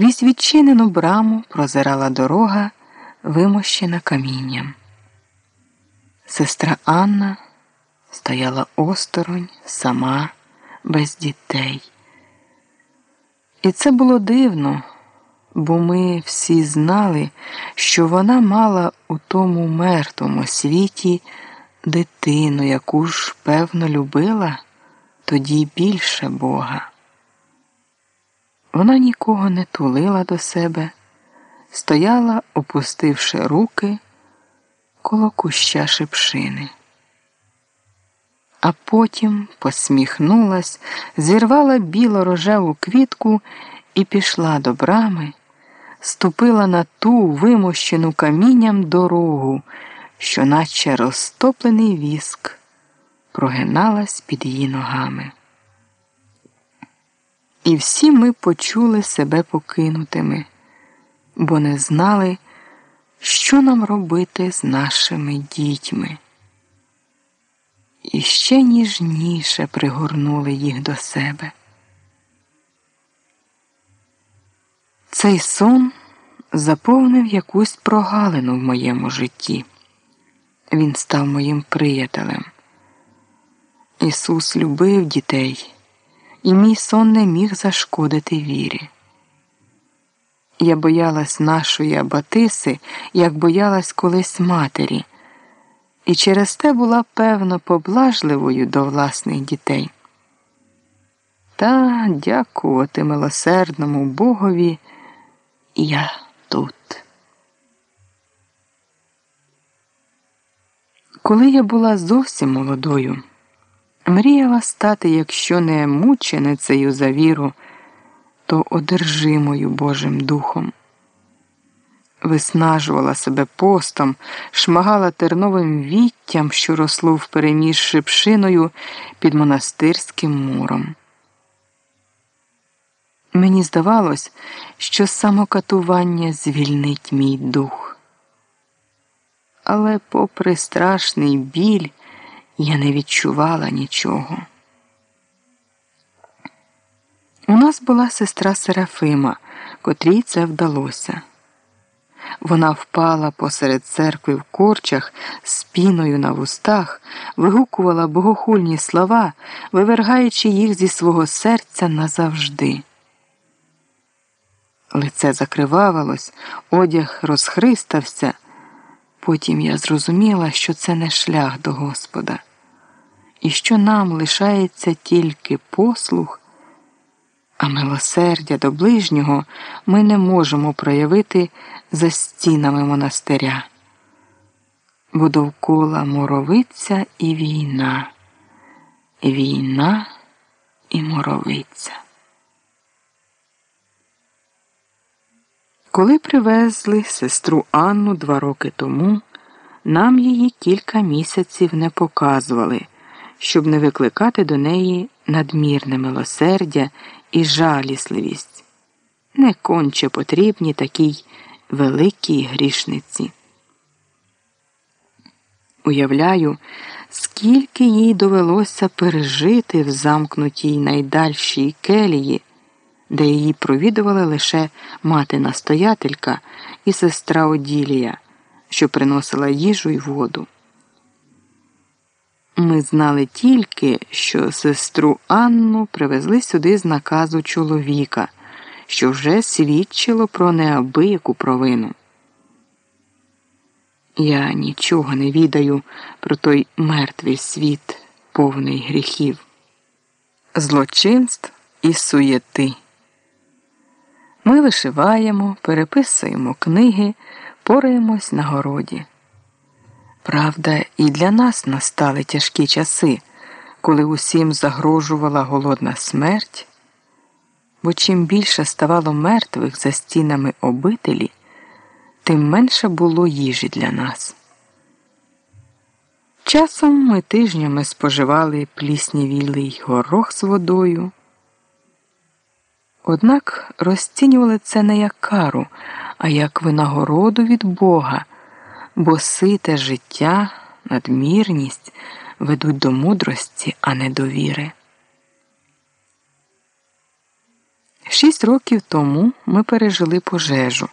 Крізь відчинену браму прозирала дорога, вимощена камінням. Сестра Анна стояла осторонь, сама, без дітей. І це було дивно, бо ми всі знали, що вона мала у тому мертвому світі дитину, яку ж, певно, любила тоді більше Бога. Вона нікого не тулила до себе, стояла, опустивши руки коло куща шипшини. А потім посміхнулась, зірвала біло рожеву квітку і пішла до брами, ступила на ту вимощену камінням дорогу, що, наче розтоплений віск, прогиналась під її ногами. І всі ми почули себе покинутими, бо не знали, що нам робити з нашими дітьми. І ще ніжніше пригорнули їх до себе. Цей сон заповнив якусь прогалину в моєму житті. Він став моїм приятелем. Ісус любив дітей, і мій сон не міг зашкодити вірі. Я боялась нашої Абатиси, як боялась колись матері, і через те була певно поблажливою до власних дітей. Та дякувати милосердному Богові я тут. Коли я була зовсім молодою, мріяла стати, якщо не мученицею за віру, то одержимою Божим Духом. Виснажувала себе постом, шмагала терновим віттям, що росло впереміж шипшиною під монастирським муром. Мені здавалось, що самокатування звільнить мій дух. Але, попри страшний біль, я не відчувала нічого. У нас була сестра Серафима, котрій це вдалося. Вона впала посеред церкви в корчах з піною на вустах, вигукувала богохульні слова, вивергаючи їх зі свого серця назавжди. Лице закривавилось, одяг розхристався. Потім я зрозуміла, що це не шлях до Господа, і що нам лишається тільки послух, а милосердя до ближнього ми не можемо проявити за стінами монастиря, бо довкола моровиця і війна, війна і моровиця. Коли привезли сестру Анну два роки тому, нам її кілька місяців не показували, щоб не викликати до неї надмірне милосердя і жалісливість, не конче потрібні такій великій грішниці. Уявляю, скільки їй довелося пережити в замкнутій найдальшій келії де її провідували лише мати-настоятелька і сестра Оділія, що приносила їжу й воду. Ми знали тільки, що сестру Анну привезли сюди з наказу чоловіка, що вже свідчило про неабияку провину. Я нічого не відаю про той мертвий світ, повний гріхів, злочинств і суєти. Ми вишиваємо, переписуємо книги, пораємось на городі. Правда, і для нас настали тяжкі часи, коли усім загрожувала голодна смерть, бо чим більше ставало мертвих за стінами обителі, тим менше було їжі для нас. Часом ми тижнями споживали пліснівілий горох з водою. Однак розцінювали це не як кару, а як винагороду від Бога, бо сите життя, надмірність ведуть до мудрості, а не до віри. Шість років тому ми пережили пожежу.